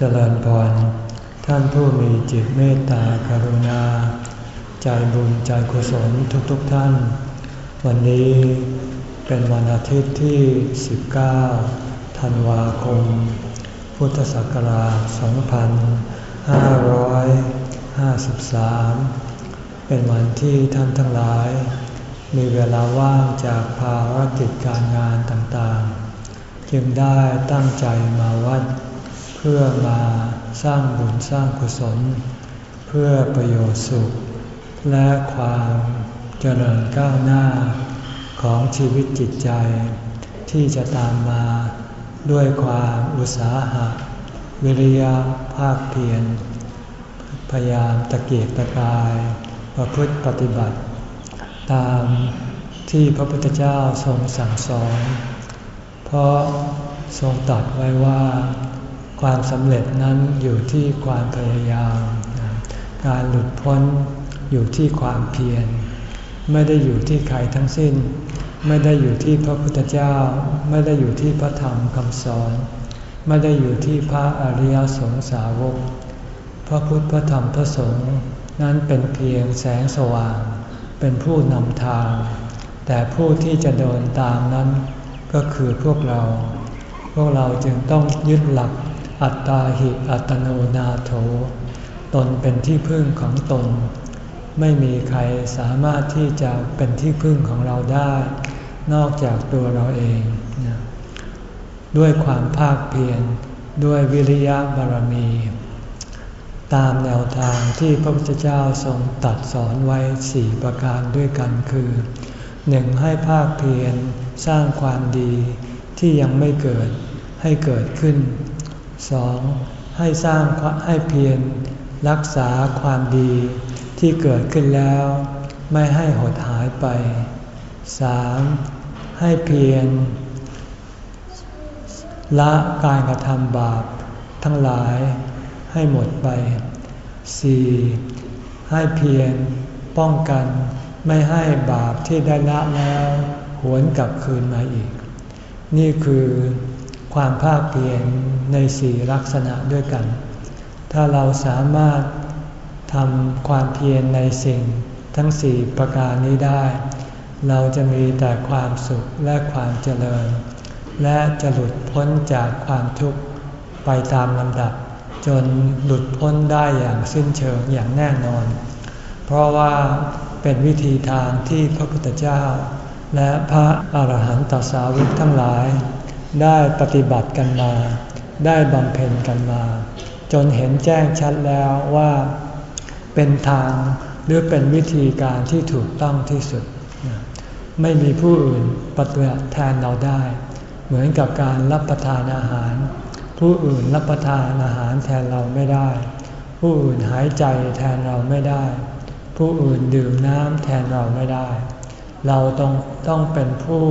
เจริญพร ท่านผู้มีจิตเมตตากรุณา ใจบุญใจกุศลทุกๆทท่าน วันนี้เป็นวันอาทิตย์ที่ 19 ธันวาคม พุทธศักราช 2553 เป็นวันที่ท่านทั้งหลาย มีเวลาว่างจากภารกิจการงานต่างๆ จึงได้ตั้งใจมาวัด พื่อมาสร้างบุญสร้างกุศล เพื่อประโยชน์สุข และความเจริญก้าวหน้าของชีวิตจิตใจ ที่จะตามมาด้วยความอุตสาหะ วิริยะภาคเพียรพยายามตะเกียกตะกาย ประพฤติปฏิบัติ ตามที่พระพุทธเจ้าทรงสั่งสอน เพราะทรงตรัสไว้ว่า ความสำเร็จนั้นอยู่ที่ความพยายาม การหลุดพ้นอยู่ที่ความเพียร ไม่ได้อยู่ที่ใครทั้งสิ้น ไม่ได้อยู่ที่พระพุทธเจ้า ไม่ได้อยู่ที่พระธรรมคำสอน ไม่ได้อยู่ที่พระอริยสงสาวก พระพุทธพระธรรมพระสงฆ์นั้นเป็นเพียงแสงสว่าง เป็นผู้นำทาง แต่ผู้ที่จะเดินตามนั้นก็คือพวกเรา พวกเราจึงต้องยึดหลัก อัตตาหิอัตโนนาโถ ตนเป็นที่พึ่งของตน ไม่มีใครสามารถที่จะเป็นที่พึ่งของเราได้ นอกจากตัวเราเอง ด้วยความภาคเพียรด้วยวิริยะบารมี ตามแนวทางที่พระพุทธเจ้าทรงตัดสอนไว้สี่ประการด้วยกันคือหนึ่งให้ภาคเพียรสร้างความดีที่ยังไม่เกิดให้เกิดขึ้น สองให้สร้างให้เพียรรักษาความดีที่เกิดขึ้นแล้ว ไม่ให้หดหายไปสามให้เพียรละการกระทำบาปทั้งหลายให้หมดไปสี่ให้เพียรป้องกันไม่ให้บาปที่ได้ละแล้ว หวนกลับคืนมาอีก นี่คือ ความภาคเพียรในสี่ลักษณะด้วยกัน ถ้าเราสามารถทำความเพียรในสิ่งทั้งสี่ประการนี้ได้ เราจะมีแต่ความสุขและความเจริญ และจะหลุดพ้นจากความทุกข์ไปตามลำดับ จนหลุดพ้นได้อย่างสิ้นเชิงอย่างแน่นอน เพราะว่าเป็นวิธีทางที่พระพุทธเจ้า และพระอาหารหันตสาวกทั้งหลาย ได้ปฏิบัติกันมา ได้บำเพ็ญกันมา จนเห็นแจ้งชัดแล้วว่า เป็นทางหรือเป็นวิธีการที่ถูกต้องที่สุด ไม่มีผู้อื่นปฏิบัติแทนเราได้ เหมือนกับการรับประทานอาหาร ผู้อื่นรับประทานอาหารแทนเราไม่ได้ ผู้อื่นหายใจแทนเราไม่ได้ ผู้อื่นดื่มน้ำแทนเราไม่ได้ เราต้องต้องเป็นผู้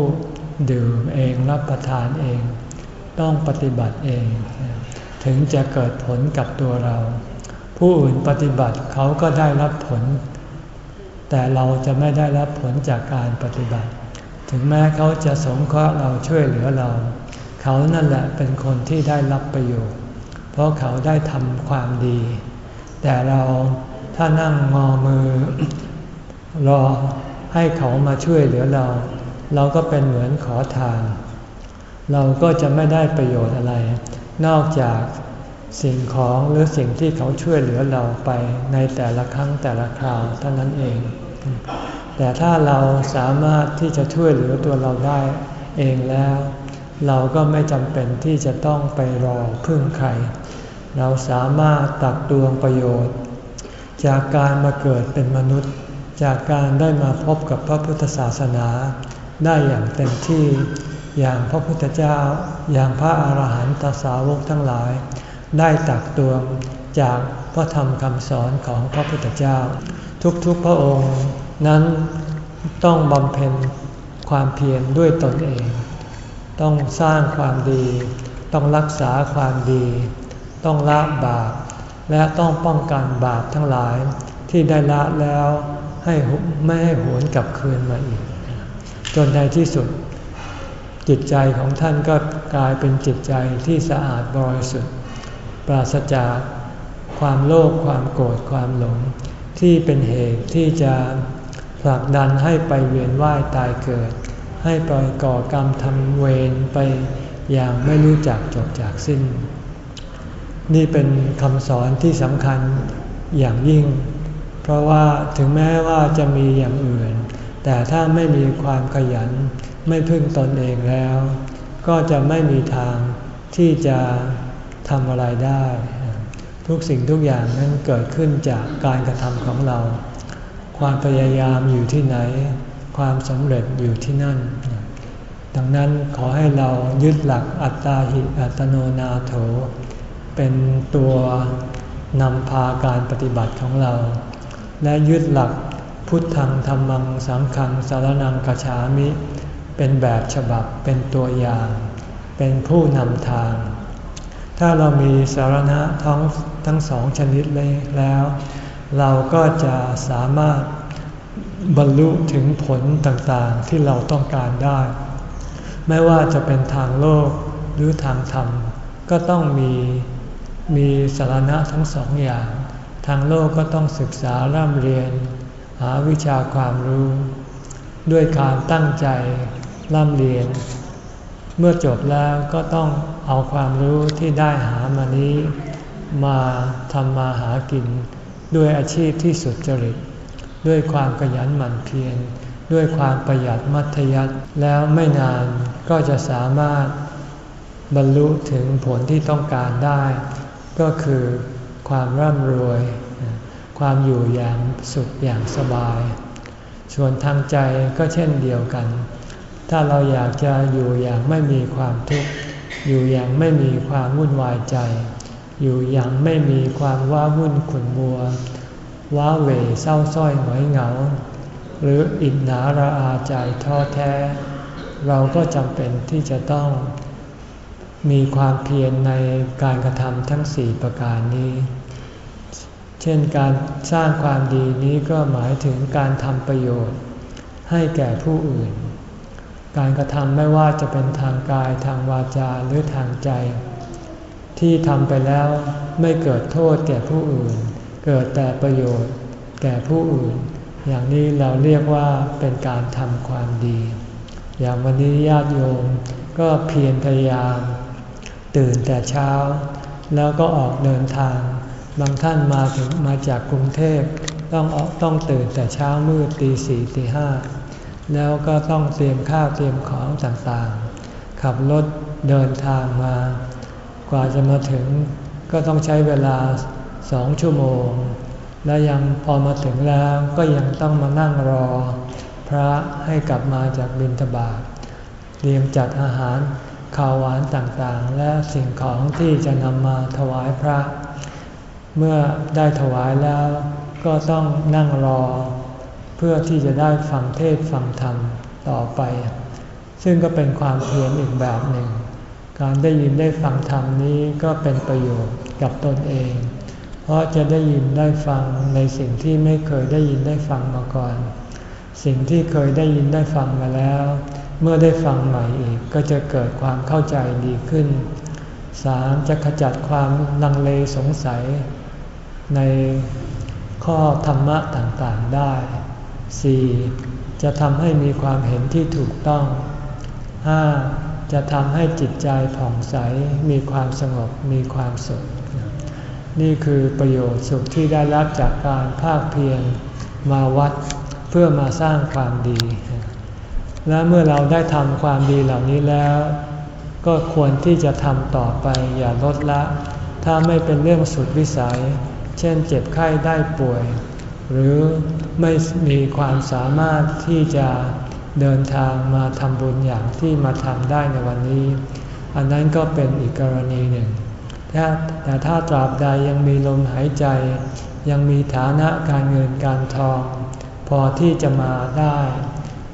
ดื่มเองรับประทานเอง ต้องปฏิบัติเอง ถึงจะเกิดผลกับตัวเรา ผู้อื่นปฏิบัติเขาก็ได้รับผล แต่เราจะไม่ได้รับผลจากการปฏิบัติ ถึงแม้เขาจะสงเคราะห์เราช่วยเหลือเรา เขานั่นแหละเป็นคนที่ได้รับประโยชน์ เพราะเขาได้ทำความดี แต่เราถ้านั่งงอมือรอให้เขามาช่วยเหลือเรา เราก็เป็นเหมือนขอทาน เราก็จะไม่ได้ประโยชน์อะไร นอกจากสิ่งของหรือสิ่งที่เขาช่วยเหลือเราไปในแต่ละครั้งแต่ละคราวเท่านั้นเอง แต่ถ้าเราสามารถที่จะช่วยเหลือตัวเราได้เองแล้ว เราก็ไม่จำเป็นที่จะต้องไปรอพึ่งใคร เราสามารถตักตวงประโยชน์ จากการมาเกิดเป็นมนุษย์ จากการได้มาพบกับพระพุทธศาสนา ได้อย่างเต็มที่ อย่างพระพุทธเจ้า อย่างพระอาหารหันตสาวกทั้งหลาย ได้ตักตวงจากพระธรรมคำสอนของพระพุทธเจ้า ทุกๆพระองค์นั้นต้องบำเพ็ญความเพียรด้วยตนเอง ต้องสร้างความดี ต้องรักษาความดี ต้องละบาป และต้องป้องกันบาปทั้งหลายที่ได้ละแล้วให้ไม่ให้หวนกลับคืนมาอีก จนในที่สุด จิตใจของท่านก็กลายเป็นจิตใจที่สะอาดบริสุทธิ์ ปราศจากความโลภความโกรธความหลง ที่เป็นเหตุที่จะผลักดันให้ไปเวียนว่ายตายเกิด ให้ปล่อยก่อกรรมทำเวรไปอย่างไม่รู้จักจบจากสิ้น นี่เป็นคำสอนที่สำคัญอย่างยิ่ง เพราะว่าถึงแม้ว่าจะมีอย่างอื่น แต่ถ้าไม่มีความขยันไม่พึ่งตนเองแล้ว ก็จะไม่มีทางที่จะทำอะไรได้ ทุกสิ่งทุกอย่างนั้นเกิดขึ้นจากการกระทำของเรา ความพยายามอยู่ที่ไหน ความสำเร็จอยู่ที่นั่น ดังนั้นขอให้เรายึดหลักอัตตาหิอัตโนนาโถ เป็นตัวนำพาการปฏิบัติของเรา และยึดหลัก พุทธังธรรมังสังขังสารนังกฉามิ เป็นแบบฉบับเป็นตัวอย่าง เป็นผู้นำทาง ถ้าเรามีสารณะทั้งทั้งสองชนิดเลยแล้ว เราก็จะสามารถบรรลุถึงผลต่างๆที่เราต้องการได้ ไม่ว่าจะเป็นทางโลกหรือทางธรรม ก็ต้องมีมีสารณะทั้งสองอย่าง ทางโลกก็ต้องศึกษาร่ำเรียน หาวิชาความรู้ ด้วยการตั้งใจร่ำเรียน เมื่อจบแล้วก็ต้องเอาความรู้ที่ได้หามานี้ มาทำมาหากิน ด้วยอาชีพที่สุดจริต ด้วยความขยันหมั่นเพียรด้วยความประหยัดมัธยัติแล้วไม่นานก็จะสามารถบรรลุถึงผลที่ต้องการได้ ก็คือความร่ำรวย ความอยู่อย่างสุขอย่างสบาย ส่วนทางใจก็เช่นเดียวกัน ถ้าเราอยากจะอยู่อย่างไม่มีความทุกข์ อยู่อย่างไม่มีความวุ่นวายใจ อยู่อย่างไม่มีความว้าวุ่นขุ่นมัว ว้าเหวเศร้าส้อยหงอยเหงา หรืออิจนาระอาใจท้อแท้ เราก็จำเป็นที่จะต้องมีความเพียรในการกระทำทั้งสี่ประการนี้ เช่นการสร้างความดีนี้ก็หมายถึงการทำประโยชน์ ให้แก่ผู้อื่น การกระทำไม่ว่าจะเป็นทางกายทางวาจาหรือทางใจ ที่ทำไปแล้วไม่เกิดโทษแก่ผู้อื่น เกิดแต่ประโยชน์แก่ผู้อื่น อย่างนี้เราเรียกว่าเป็นการทำความดี อย่างวันนี้ญาติโยมก็เพียรพยายาม ตื่นแต่เช้า แล้วก็ออกเดินทาง บางท่านมาถึงมาจากกรุงเทพต้องออต้องตื่นแต่เช้ามืดตีสี่ตีห้าแล้วก็ต้องเตรียมข้าวเตรียมของต่างๆ ขับรถเดินทางมา กว่าจะมาถึงก็ต้องใช้เวลาสองชั่วโมง และยังพอมาถึงแล้วก็ยังต้องมานั่งรอ พระให้กลับมาจากบิณฑบาตเตรียมจัดอาหารข้าวหวานต่างๆ และสิ่งของที่จะนำมาถวายพระ เมื่อได้ถวายแล้วก็ต้องนั่งรอ เพื่อที่จะได้ฟังเทศฟังธรรมต่อไป ซึ่งก็เป็นความเพียรอีกแบบหนึ่ง การได้ยินได้ฟังธรรมนี้ก็เป็นประโยชน์กับตนเอง เพราะจะได้ยินได้ฟังในสิ่งที่ไม่เคยได้ยินได้ฟังมาก่อน สิ่งที่เคยได้ยินได้ฟังมาแล้ว เมื่อได้ฟังใหม่อีกก็จะเกิดความเข้าใจดีขึ้นสามจะขจัดความลังเลสงสัย ในข้อธรรมะต่างๆได้ 4. จะทำให้มีความเห็นที่ถูกต้อง 5. จะทำให้จิตใจผ่องใส มีความสงบ มีความสุข นี่คือประโยชน์สุขที่ได้รับจากการภาคเพียรมาวัดเพื่อมาสร้างความดี และเมื่อเราได้ทำความดีเหล่านี้แล้ว ก็ควรที่จะทำต่อไปอย่าลดละ ถ้าไม่เป็นเรื่องสุดวิสัย เช่นเจ็บไข้ได้ป่วย หรือไม่มีความสามารถที่จะเดินทางมาทำบุญอย่างที่มาทำได้ในวันนี้ อันนั้นก็เป็นอีกกรณีหนึ่งแต่ถ้าตราบใดยังมีลมหายใจ ยังมีฐานะการเงินการทอง พอที่จะมาได้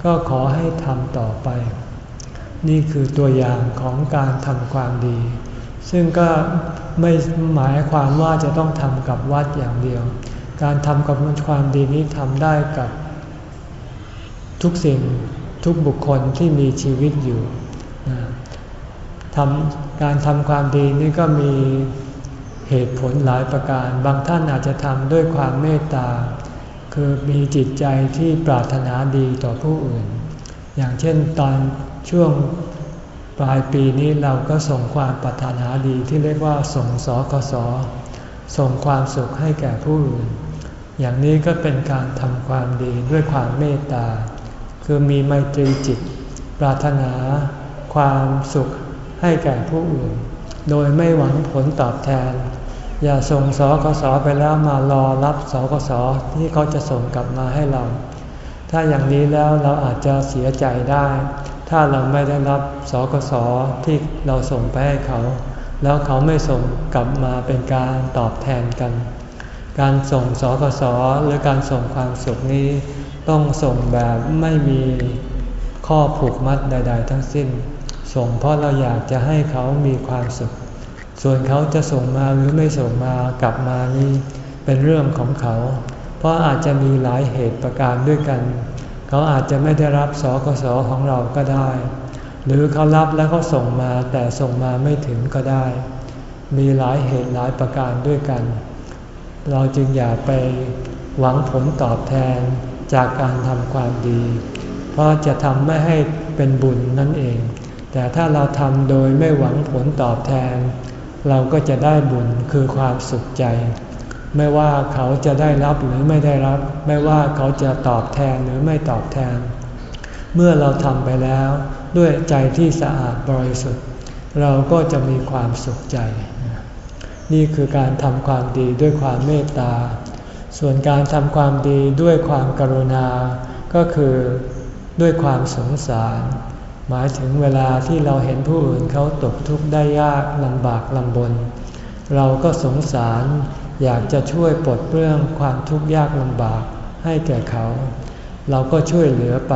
ก็ขอให้ทำต่อไป นี่คือตัวอย่างของการทำความดี ซึ่งก็ไม่หมายความว่าจะต้องทำกับวัดอย่างเดียว การทำกับความดีนี้ทำได้กับ ทุกสิ่งทุกบุคคลที่มีชีวิตอยู่ทำการทำความดีนี่ก็มีเหตุผลหลายประการ บางท่านอาจจะทำด้วยความเมตตา คือมีจิตใจที่ปรารถนาดีต่อผู้อื่น อย่างเช่นตอนช่วง ปลายปีนี้เราก็ส่งความปรารถนาดีที่เรียกว่าส่งสกสส่งความสุขให้แก่ผู้อื่น อย่างนี้ก็เป็นการทำความดีด้วยความเมตตา คือมีไมตรีจิต ปรารถนาความสุขให้แก่ผู้อื่น โดยไม่หวังผลตอบแทน อย่าส่งสกสไปแล้วมารอรับสกสที่เขาจะส่งกลับมาให้เรา ถ้าอย่างนี้แล้วเราอาจจะเสียใจได้ ถ้าเราไม่ได้รับสกสที่เราส่งไปให้เขา แล้วเขาไม่ส่งกลับมาเป็นการตอบแทนกัน การส่งสกสหรือการส่งความสุขนี้ ต้องส่งแบบไม่มีข้อผูกมัดใด ๆ ทั้งสิ้น ส่งเพราะเราอยากจะให้เขามีความสุข ส่วนเขาจะส่งมาหรือไม่ส่งมากลับมานี่เป็นเรื่องของเขา เพราะอาจจะมีหลายเหตุประการด้วยกัน เขาอาจจะไม่ได้รับสกสของเราก็ได้ หรือเขารับแล้วก็ส่งมาแต่ส่งมาไม่ถึงก็ได้ มีหลายเหตุหลายประการด้วยกัน เราจึงอย่าไปหวังผลตอบแทนจากการทำความดี เพราะจะทำไม่ให้เป็นบุญนั่นเอง แต่ถ้าเราทำโดยไม่หวังผลตอบแทน เราก็จะได้บุญคือความสุขใจ ไม่ว่าเขาจะได้รับหรือไม่ได้รับ ไม่ว่าเขาจะตอบแทนหรือไม่ตอบแทน เมื่อเราทำไปแล้วด้วยใจที่สะอาดบริสุทธิ์ เราก็จะมีความสุขใจ นี่คือการทำความดีด้วยความเมตตา ส่วนการทำความดีด้วยความกรุณา ก็คือด้วยความสงสาร หมายถึงเวลาที่เราเห็นผู้อื่นเขาตกทุกข์ได้ยากลำบากลำบน เราก็สงสาร อยากจะช่วยปลดเปลื้องความทุกข์ยากลำบากให้แก่เขา เราก็ช่วยเหลือไป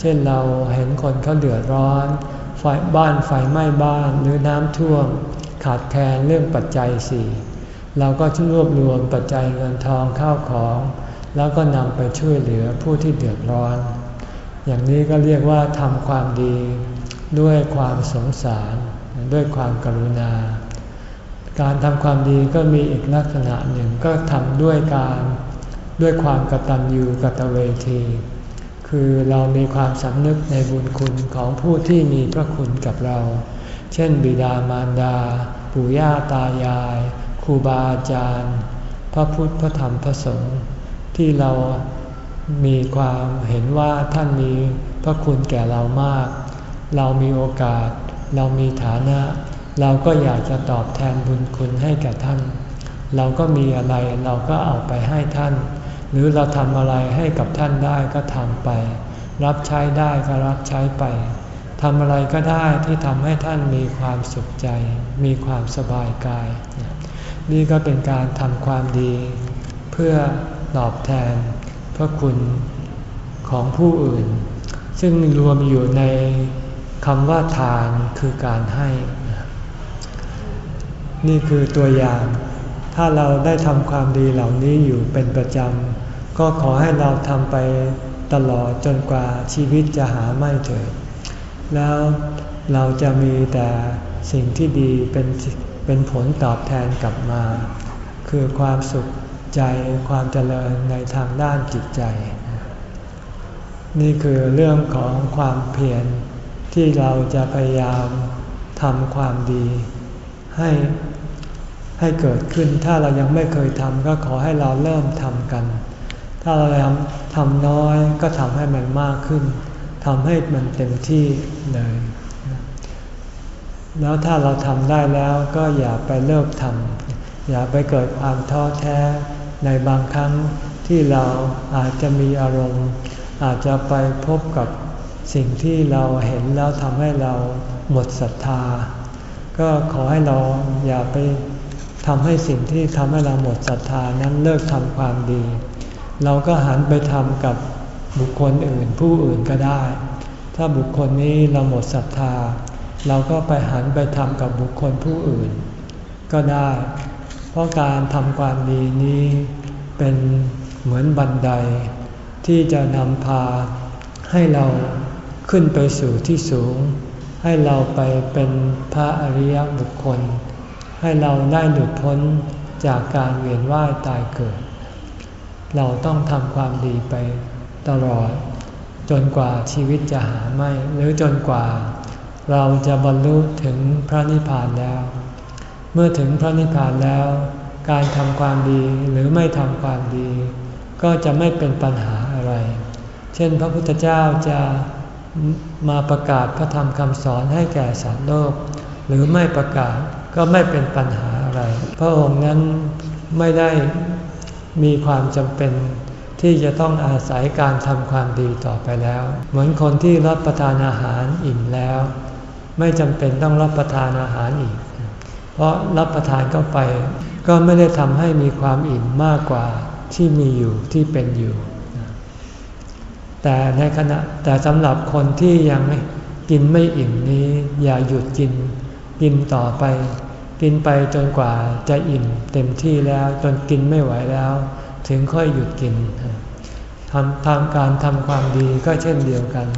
เช่นเราเห็นคนเขาเดือดร้อนไฟบ้านไฟไหม้บ้านหรือน้ำท่วม ขาดแคลนเรื่องปัจจัยสี่เราก็รวบรวมปัจจัยเงินทองข้าวของ แล้วก็นำไปช่วยเหลือผู้ที่เดือดร้อน อย่างนี้ก็เรียกว่าทำความดี ด้วยความสงสาร ด้วยความกรุณา การทำความดีก็มีอีกลักษณะหนึ่งก็ทำด้วยการด้วยความกตัญญูกตเวที คือเรามีความสำนึกในบุญคุณของผู้ที่มีพระคุณกับเรา เช่น บิดามารดา ปู่ย่าตายายครูบาอาจารย์ พระพุทธพระธรรมพระสงฆ์ที่เรามีความเห็นว่าท่านมีพระคุณแก่เรามาก เรามีโอกาส เรามีฐานะ เราก็อยากจะตอบแทนบุญคุณให้แก่ท่าน เราก็มีอะไรเราก็เอาไปให้ท่าน หรือเราทำอะไรให้กับท่านได้ก็ทำไป รับใช้ได้ก็รับใช้ไปทำอะไรก็ได้ที่ทำให้ท่านมีความสุขใจ มีความสบายกาย นี่ก็เป็นการทำความดี เพื่อตอบแทนพระคุณของผู้อื่น ซึ่งรวมอยู่ในคำว่าทานคือการให้ นี่คือตัวอย่าง ถ้าเราได้ทำความดีเหล่านี้อยู่เป็นประจำ ก็ขอให้เราทำไปตลอดจนกว่าชีวิตจะหาไม่เถิด แล้วเราจะมีแต่สิ่งที่ดีเป็นเป็นผลตอบแทนกลับมา คือความสุขใจความเจริญในทางด้านจิตใจ นี่คือเรื่องของความเพียรที่เราจะพยายามทำความดี ให้ ให้เกิดขึ้นถ้าเรายังไม่เคยทำก็ขอให้เราเริ่มทำกัน ถ้าเราทำน้อยก็ทำให้มันมากขึ้นทำให้มันเต็มที่เลย แล้วถ้าเราทำได้แล้วก็อย่าไปเลิกทำอย่าไปเกิดความท้อแท้ในบางครั้งที่เราอาจจะมีอารมณ์ อาจจะไปพบกับสิ่งที่เราเห็นแล้วทำให้เราหมดศรัทธา ก็ขอให้เราอย่าไป ทำให้สิ่งที่ทำให้เราหมดศรัทธานั้นเลิกทำความดี เราก็หันไปทำกับบุคคลอื่นผู้อื่นก็ได้ ถ้าบุคคลนี้เราหมดศรัทธา เราก็ไปหันไปทำกับบุคคลผู้อื่น ก็ได้ เพราะการทำความดีนี้เป็นเหมือนบันได ที่จะนำพาให้เราขึ้นไปสู่ที่สูง ให้เราไปเป็นพระอริยบุคคล ให้เราได้หลุดพ้นจากการเวียนว่ายตายเกิด เราต้องทำความดีไปตลอด จนกว่าชีวิตจะหาไม่ หรือจนกว่า เราจะบรรลุถึงพระนิพพานแล้ว เมื่อถึงพระนิพพานแล้ว การทำความดีหรือไม่ทำความดี ก็จะไม่เป็นปัญหาอะไร เช่น พระพุทธเจ้าจะมาประกาศพระธรรมคำสอนให้แก่สัตว์โลก หรือไม่ประกาศ ก็ไม่เป็นปัญหาอะไร พระองค์นั้นไม่ได้มีความจำเป็นที่จะต้องอาศัยการทำความดีต่อไปแล้ว เหมือนคนที่รับประทานอาหารอิ่มแล้ว ไม่จำเป็นต้องรับประทานอาหารอีก เพราะรับประทานเข้าไป ก็ไม่ได้ทำให้มีความอิ่มมากกว่าที่มีอยู่ที่เป็นอยู่ แต่ในขณะแต่สำหรับคนที่ยังกินไม่อิ่มนี้ อย่าหยุดกิน กินต่อไป กินไปจนกว่าจะอิ่มเต็มที่แล้วจนกินไม่ไหวแล้ว ถึงค่อยหยุดกินทำทำการทำความดีก็เช่นเดียวกัน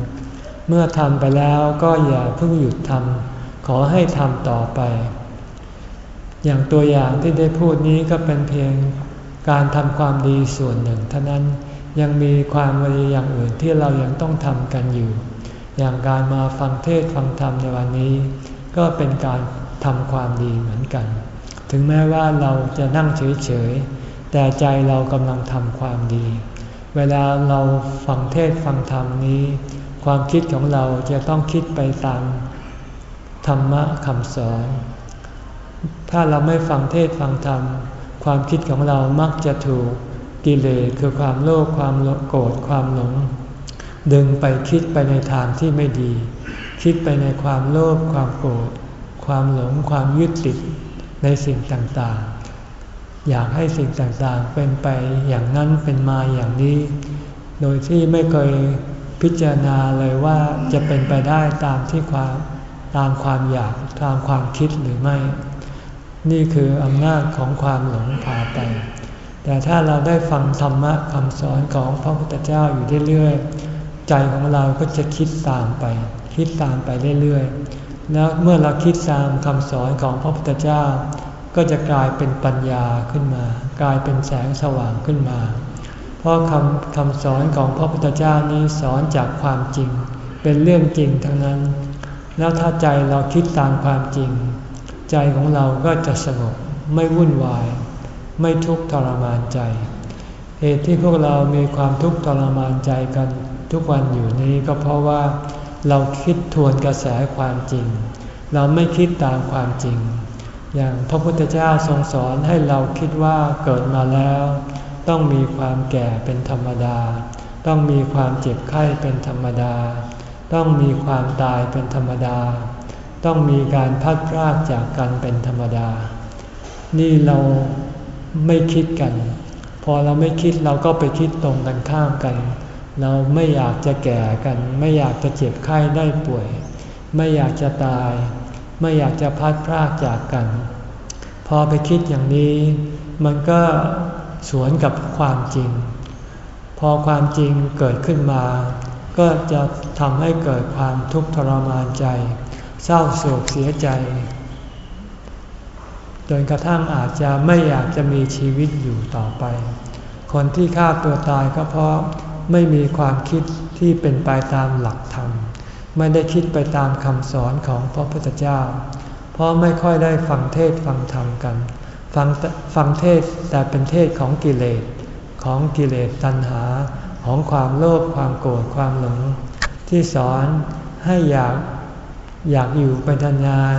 เมื่อทำไปแล้วก็อย่าเพิ่งหยุดทำขอให้ทำต่อไป อย่างตัวอย่างที่ได้พูดนี้ก็เป็นเพียงการทำความดีส่วนหนึ่งเท่านั้นยังมีความดีอย่างอื่นที่เรายังต้องทำกันอยู่ อย่างการมาฟังเทศฟังธรรมในวันนี้ ก็เป็นการ ทำความดีเหมือนกัน ถึงแม้ว่าเราจะนั่งเฉยๆ แต่ใจเรากำลังทำความดี เวลาเราฟังเทศฟังธรรมนี้ ความคิดของเราจะต้องคิดไปตามธรรมะคำสอน ถ้าเราไม่ฟังเทศฟังธรรม ความคิดของเรามักจะถูกกิเลสคือความโลภความโกรธความหลง ดึงไปคิดไปในทางที่ไม่ดี คิดไปในความโลภความโกรธ ความหลงความยึดติดในสิ่งต่างๆ อยากให้สิ่งต่างๆ เป็นไปอย่างนั้นเป็นมาอย่างนี้ โดยที่ไม่เคยพิจารณาเลยว่าจะเป็นไปได้ตามที่ความตามความอยากตามความคิดหรือไม่ นี่คืออำนาจของความหลงพาไป แต่ถ้าเราได้ฟังธรรมะคำสอนของพระพุทธเจ้าอยู่เรื่อยๆ ใจของเราก็จะคิดตามไป คิดตามไปเรื่อยๆ แล้วเมื่อเราคิดตามคำสอนของพระพุทธเจ้า ก็จะกลายเป็นปัญญาขึ้นมา กลายเป็นแสงสว่างขึ้นมา เพราะคำคำสอนของพระพุทธเจ้านี้สอนจากความจริง เป็นเรื่องจริงทั้งนั้น แล้วถ้าใจเราคิดตามความจริง ใจของเราก็จะสงบไม่วุ่นวาย ไม่ทุกข์ทรมานใจ เหตุที่พวกเรามีความทุกข์ทรมานใจกันทุกวันอยู่นี้ก็เพราะว่า เราคิดทวนกระแสความจริง เราไม่คิดตามความจริง อย่างพระพุทธเจ้าทรงสอนให้เราคิดว่าเกิดมาแล้ว ต้องมีความแก่เป็นธรรมดา ต้องมีความเจ็บไข้เป็นธรรมดา ต้องมีความตายเป็นธรรมดา ต้องมีการพัดพรากจากกันเป็นธรรมดา นี่เราไม่คิดกัน พอเราไม่คิดเราก็ไปคิดตรงกันข้ามกัน เราไม่อยากจะแก่กัน ไม่อยากจะเจ็บไข้ได้ป่วย ไม่อยากจะตาย ไม่อยากจะพัดพรากจากกัน พอไปคิดอย่างนี้ มันก็สวนกับความจริง พอความจริงเกิดขึ้นมา ก็จะทำให้เกิดความทุกข์ทรมานใจ เศร้าโศกเสียใจจนกระทั่งอาจจะไม่อยากจะมีชีวิตอยู่ต่อไป คนที่ฆ่าตัวตายก็เพราะ ไม่มีความคิดที่เป็นไปตามหลักธรรม ไม่ได้คิดไปตามคำสอนของพระพุทธเจ้า เพราะไม่ค่อยได้ฟังเทศฟังธรรมกัน ฟังฟังเทศแต่เป็นเทศของกิเลส ของกิเลสตัณหา ของความโลภความโกรธความหลง ที่สอนให้อยากอยากอยู่ไปนาน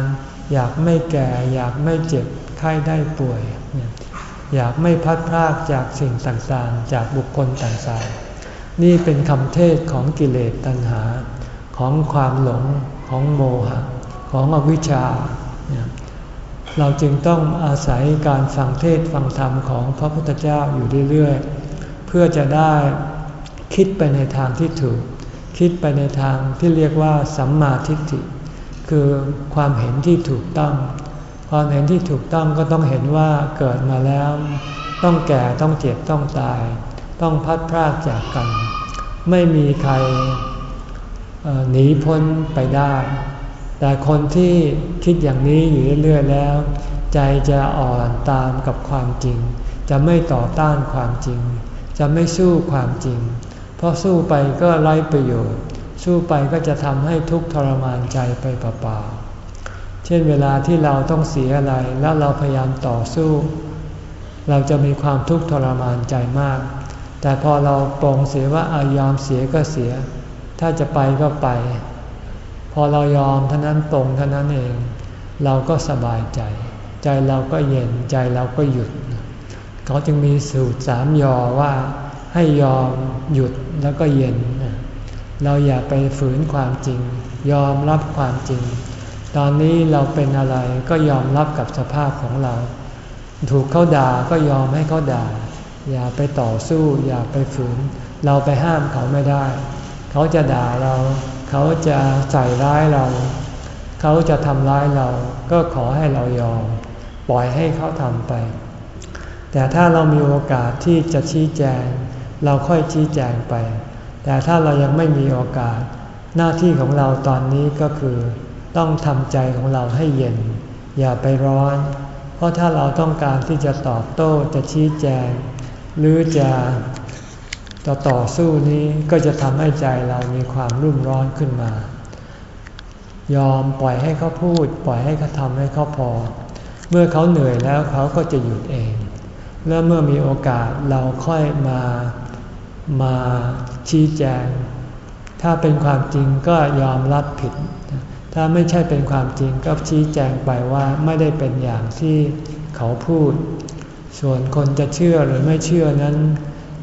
อยากไม่แก่ อยากไม่เจ็บไข้ได้ป่วย อยากไม่พัดพรากจากสิ่งต่างๆ จากบุคคลต่างๆ นี่เป็นคำเทศของกิเลสตัณหา ของความหลงของโมหะ ของอวิชชา เราจึงต้องอาศัยการฟังเทศฟังธรรมของพระพุทธเจ้าอยู่เรื่อยๆ เพื่อจะได้คิดไปในทางที่ถูก คิดไปในทางที่เรียกว่าสัมมาทิฏฐิ คือความเห็นที่ถูกต้อง ความเห็นที่ถูกต้องก็ต้องเห็นว่าเกิดมาแล้ว ต้องแก่ต้องเจ็บต้องตาย ต้องพัดพรากจากกัน ไม่มีใครหนีพ้นไปได้ แต่คนที่คิดอย่างนี้อยู่เรื่อยๆแล้ว ใจจะอ่อนตามกับความจริง จะไม่ต่อต้านความจริง จะไม่สู้ความจริง เพราะสู้ไปก็ไร้ประโยชน์ สู้ไปก็จะทำให้ทุกข์ทรมานใจไปเปล่าๆเช่นเวลาที่เราต้องเสียอะไรแล้วเราพยายามต่อสู้ เราจะมีความทุกข์ทรมานใจมาก แต่พอเราปรงเสียว่าอายอมเสียก็เสีย ถ้าจะไปก็ไป พอเรายอมเท่านั้นตรงเท่านั้นเอง เราก็สบายใจ ใจเราก็เย็นใจเราก็หยุด เขาจึงมีสูตรสามยอว่าให้ยอมหยุดแล้วก็เย็น เราอย่าไปฝืนความจริง ยอมรับความจริง ตอนนี้เราเป็นอะไรก็ยอมรับกับสภาพของเรา ถูกเขาด่าก็ยอมให้เขาด่า อย่าไปต่อสู้ อย่าไปฝืน เราไปห้ามเขาไม่ได้ เขาจะด่าเรา เขาจะใส่ร้ายเรา เขาจะทำร้ายเรา ก็ขอให้เรายอม ปล่อยให้เขาทำไป แต่ถ้าเรามีโอกาสที่จะชี้แจง เราค่อยชี้แจงไป แต่ถ้าเรายังไม่มีโอกาส หน้าที่ของเราตอนนี้ก็คือ ต้องทำใจของเราให้เย็น อย่าไปร้อน เพราะถ้าเราต้องการที่จะตอบโต้จะชี้แจง หรือจะจะต่อสู้นี้ก็จะทำให้ใจเรามีความรุ่มร้อนขึ้นมา ยอมปล่อยให้เขาพูด ปล่อยให้เขาทำให้เขาพอ เมื่อเขาเหนื่อยแล้วเขาก็จะหยุดเอง แล้วเมื่อมีโอกาสเราค่อยมามาชี้แจง ถ้าเป็นความจริงก็ยอมรับผิด ถ้าไม่ใช่เป็นความจริงก็ชี้แจงไปว่าไม่ได้เป็นอย่างที่เขาพูด ส่วนคนจะเชื่อหรือไม่เชื่อนั้น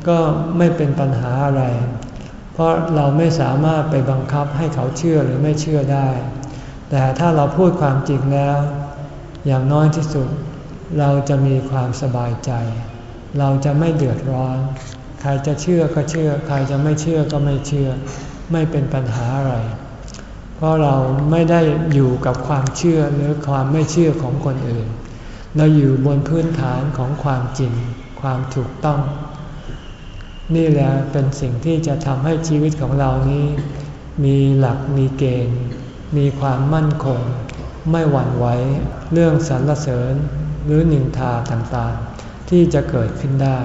ก็ไม่เป็นปัญหาอะไร เพราะเราไม่สามารถไปบังคับให้เขาเชื่อหรือไม่เชื่อได้ แต่ถ้าเราพูดความจริงแล้ว อย่างน้อยที่สุด เราจะมีความสบายใจ เราจะไม่เดือดร้อน ใครจะเชื่อก็เชื่อ ใครจะไม่เชื่อก็ไม่เชื่อ ไม่เป็นปัญหาอะไร เพราะเราไม่ได้อยู่กับความเชื่อหรือความไม่เชื่อของคนอื่น เราอยู่บนพื้นฐานของความจริง ความถูกต้อง นี่แหละเป็นสิ่งที่จะทำให้ชีวิตของเรานี้ มีหลักมีเกณฑ์ มีความมั่นคง ไม่หวั่นไหวเรื่องสรรเสริญหรือนินทาต่างๆ ที่จะเกิดขึ้นได้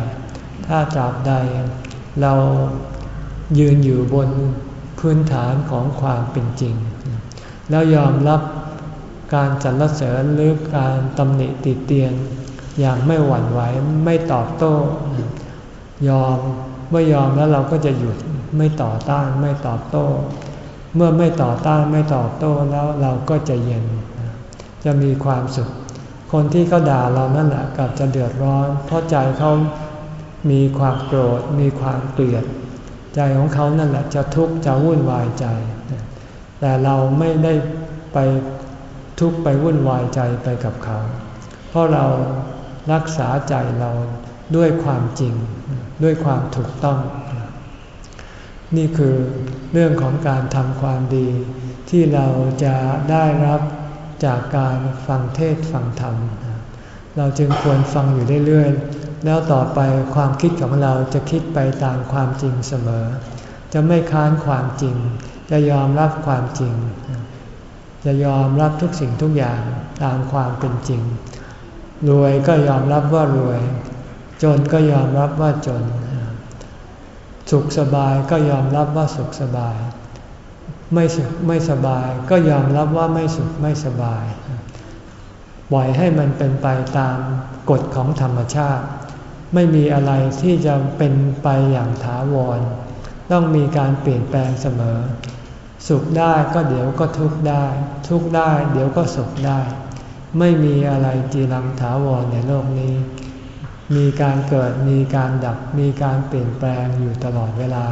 ถ้าจาบใด เรายืนอยู่บนพื้นฐานของความเป็นจริง แล้วยอมรับ การสรรเสริญหรือการตำหนิติเตียน อย่างไม่หวั่นไหวไม่ตอบโต้ ยอมเมื่อยอมแล้วเราก็จะหยุดไม่ต่อต้านไม่ตอบโต้ เมื่อไม่ต่อต้านไม่ตอบโต้แล้วเราก็จะเย็น จะมีความสุข คนที่เขาด่าเรานั่นแหละกับจะเดือดร้อน เพราะใจเขามีความโกรธ มีความเกลียด ใจของเขานั่นแหละจะทุกข์จะวุ่นวายใจ แต่เราไม่ได้ไป ทุกข์ไปวุ่นวายใจไปกับเขา เพราะเรารักษาใจเราด้วยความจริง ด้วยความถูกต้อง นี่คือเรื่องของการทำความดี ที่เราจะได้รับจากการฟังเทศฟังธรรม เราจึงควรฟังอยู่เรื่อยๆ แล้วต่อไปความคิดของเราจะคิดไปตามความจริงเสมอ จะไม่ค้านความจริง จะยอมรับความจริง จะยอมรับทุกสิ่งทุกอย่างตามความเป็นจริง รวยก็ยอมรับว่ารวย จนก็ยอมรับว่าจน สุขสบายก็ยอมรับว่าสุขสบาย ไม่สุขไม่สบายก็ยอมรับว่าไม่สุขไม่สบาย ปล่อยให้มันเป็นไปตามกฎของธรรมชาติ ไม่มีอะไรที่จะเป็นไปอย่างถาวร ต้องมีการเปลี่ยนแปลงเสมอ สุขได้ก็เดี๋ยวก็ทุกข์ได้ ทุกข์ได้เดี๋ยวก็สุขได้ ไม่มีอะไรจีรังถาวรในโลกนี้ มีการเกิดมีการดับมีการเปลี่ยนแปลงอยู่ตลอดเวลา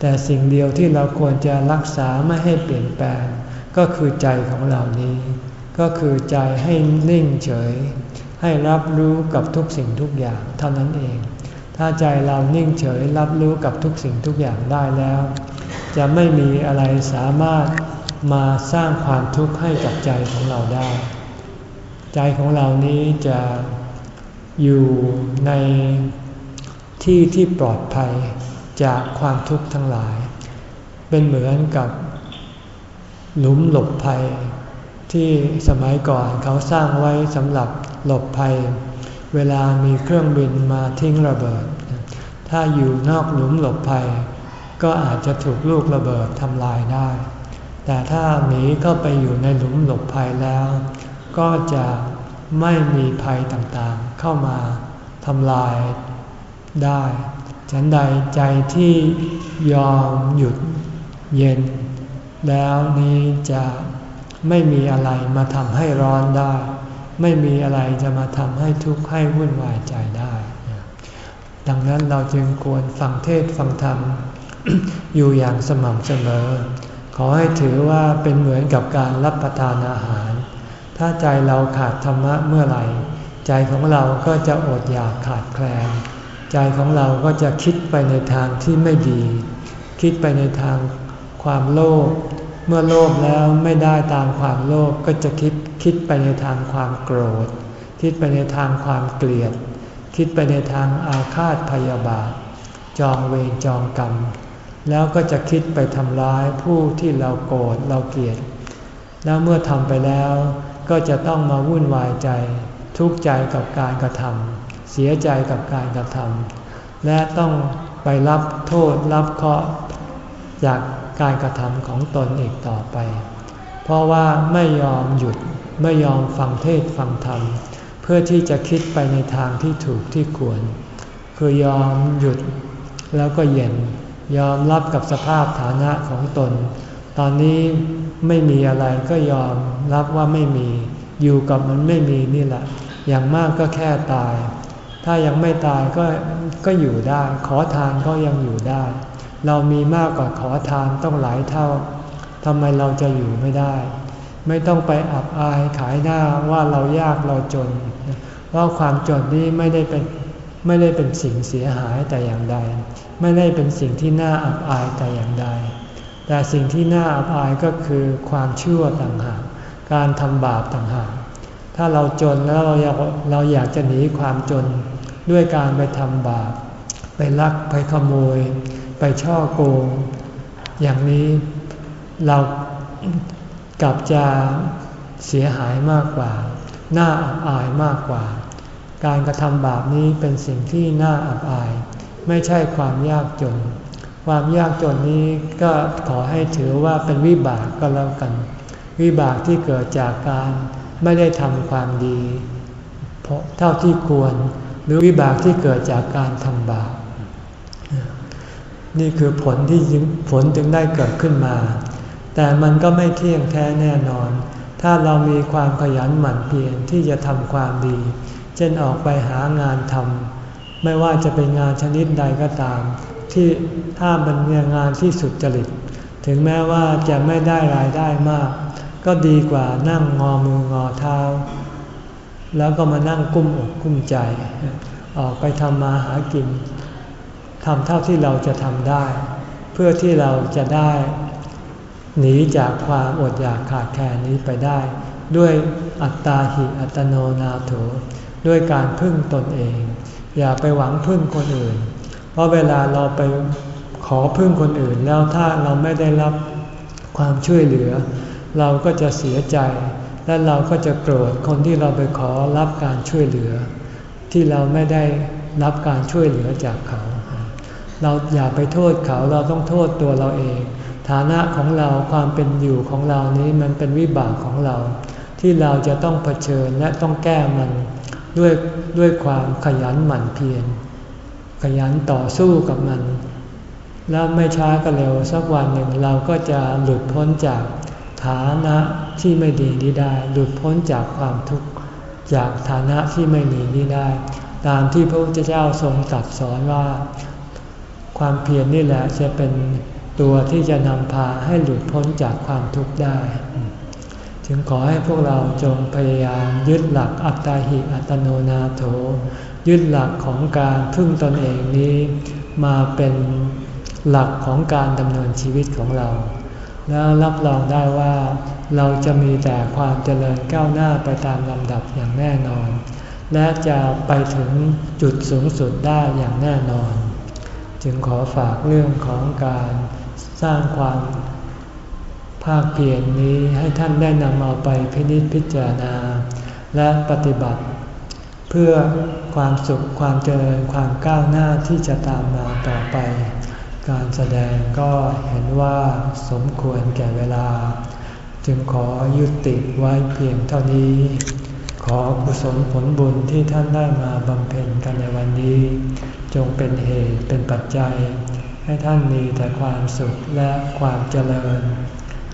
แต่สิ่งเดียวที่เราควรจะรักษาไม่ให้เปลี่ยนแปลง ก็คือใจของเรานี้ ก็คือใจให้นิ่งเฉย ให้รับรู้กับทุกสิ่งทุกอย่างเท่านั้นเอง ถ้าใจเรานิ่งเฉยรับรู้กับทุกสิ่งทุกอย่างได้แล้ว จะไม่มีอะไรสามารถมาสร้างความทุกข์ให้กับใจของเราได้ ใจของเรานี้จะอยู่ในที่ที่ปลอดภัยจากความทุกข์ทั้งหลาย เป็นเหมือนกับหลุมหลบภัย ที่สมัยก่อนเขาสร้างไว้สำหรับหลบภัย เวลามีเครื่องบินมาทิ้งระเบิด ถ้าอยู่นอกหลุมหลบภัย ก็อาจจะถูกลูกระเบิดทำลายได้ แต่ถ้าหนีเข้าไปอยู่ในหลุมหลบภัยแล้ว ก็จะไม่มีภัยต่างๆเข้ามาทำลายได้ ฉันใดใจที่ยอมหยุดเย็น แล้วนี้จะไม่มีอะไรมาทำให้ร้อนได้ ไม่มีอะไรจะมาทำให้ทุกข์ให้วุ่นวายใจได้ ดังนั้นเราจึงควรฟังเทศฟังธรรม อยู่อย่างสม่ำเสมอ ขอให้ถือว่าเป็นเหมือนกับการรับประทานอาหาร ถ้าใจเราขาดธรรมะเมื่อไหร่ ใจของเราก็จะอดอยากขาดแคลน ใจของเราก็จะคิดไปในทางที่ไม่ดี คิดไปในทางความโลภ เมื่อโลภแล้วไม่ได้ตามความโลภก็จะคิดคิดไปในทางความโกรธ คิดไปในทางความเกลียด คิดไปในทางอาฆาตพยาบาท จองเวรจองกรรม แล้วก็จะคิดไปทำร้ายผู้ที่เราโกรธเราเกลียด แล้วเมื่อทำไปแล้ว ก็จะต้องมาวุ่นวายใจ ทุกข์ใจกับการกระทำเสียใจกับการกระทำและต้องไปรับโทษรับเคราะห์จากการกระทำของตนอีกต่อไป เพราะว่าไม่ยอมหยุดไม่ยอมฟังเทศฟังธรรม เพื่อที่จะคิดไปในทางที่ถูกที่ควร คือยอมหยุดแล้วก็เย็น ยอมรับกับสภาพฐานะของตน ตอนนี้ไม่มีอะไรก็ยอมรับว่าไม่มี อยู่กับมันไม่มีนี่แหละ อย่างมากก็แค่ตาย ถ้ายังไม่ตายก็ก็อยู่ได้ ขอทานก็ยังอยู่ได้ เรามีมากกว่าขอทานต้องหลายเท่าทำไมเราจะอยู่ไม่ได้ ไม่ต้องไปอับอายขายหน้าว่าเรายากเราจนว่าความจนนี้ไม่ได้เป็น ไม่ได้เป็นสิ่งเสียหายแต่อย่างใด ไม่ได้เป็นสิ่งที่น่าอับอายแต่อย่างใด แต่สิ่งที่น่าอับอายก็คือความชั่วต่างหาก การทำบาปต่างหาก ถ้าเราจนแล้วเราอยากเราอยากจะหนีความจนด้วยการไปทำบาป ไปลักไปขโมย ไปช่อโกง อย่างนี้เรากลับจะเสียหายมากกว่า น่าอับอายมากกว่า การกระทำบาปนี้เป็นสิ่งที่น่าอับอาย ไม่ใช่ความยากจน ความยากจนนี้ก็ขอให้ถือว่าเป็นวิบากก็แล้วกัน วิบากที่เกิดจากการไม่ได้ทำความดี เพราะเท่าที่ควร หรือวิบากที่เกิดจากการทำบาปนี่คือผลที่ผลจึงได้เกิดขึ้นมา แต่มันก็ไม่เที่ยงแท้แน่นอน ถ้าเรามีความขยันหมั่นเพียรที่จะทำความดี เช่นออกไปหางานทำไม่ว่าจะเป็นงานชนิดใดก็ตาม ที่ถ้ามันเป็นงานที่สุดจริต ถึงแม้ว่าจะไม่ได้รายได้มาก ก็ดีกว่านั่งงอมืองอเท้า แล้วก็มานั่งกุ้มอกกุ้มใจ ออกไปทำมาหากินทำเท่าที่เราจะทำได้ เพื่อที่เราจะได้ หนีจากความอดอยากขาดแคลนนี้ไปได้ ด้วยอัตตาหิอัตโนนาโถ ด้วยการพึ่งตนเอง อย่าไปหวังพึ่งคนอื่น เพราะเวลาเราไปขอพึ่งคนอื่นแล้วถ้าเราไม่ได้รับความช่วยเหลือ เราก็จะเสียใจ และเราก็จะโกรธคนที่เราไปขอรับการช่วยเหลือ ที่เราไม่ได้รับการช่วยเหลือจากเขา เราอย่าไปโทษเขาเราต้องโทษตัวเราเอง ฐานะของเราความเป็นอยู่ของเรานี้มันเป็นวิบากของเรา ที่เราจะต้องเผชิญและต้องแก้มัน ด้วยด้วยความขยันหมั่นเพียรขยันต่อสู้กับมัน แล้วไม่ช้าก็เร็วสักวันหนึ่งเราก็จะหลุดพ้นจากฐานะที่ไม่ดีนี้ได้ หลุดพ้นจากความทุกข์จากฐานะที่ไม่มีนี้ได้ ตามที่พระพุทธเจ้าทรงตรัสสอนว่า ความเพียรนี่แหละจะเป็นตัวที่จะนำพาให้หลุดพ้นจากความทุกข์ได้ จึงขอให้พวกเราจงพยายามยึดหลักอัตตาหิอัตโนนาโถ ยึดหลักของการพึ่งตนเองนี้มาเป็นหลักของการดำเนินชีวิตของเรา แล้วรับรองได้ว่าเราจะมีแต่ความเจริญก้าวหน้าไปตามลำดับอย่างแน่นอน และจะไปถึงจุดสูงสุดได้อย่างแน่นอน จึงขอฝากเรื่องของการสร้างความ ภาคเพียรนี้ให้ท่านได้นำเอาไปพินิจพิจารณา และปฏิบัติ เพื่อความสุขความเจริญความก้าวหน้าที่จะตามมาต่อไป การแสดงก็เห็นว่าสมควรแก่เวลา จึงขอยุติไว้เพียงเท่านี้ ขอกุศลผลบุญที่ท่านได้มาบำเพ็ญกันในวันนี้ จงเป็นเหตุเป็นปัจจัย ให้ท่านมีแต่ความสุขและความเจริญ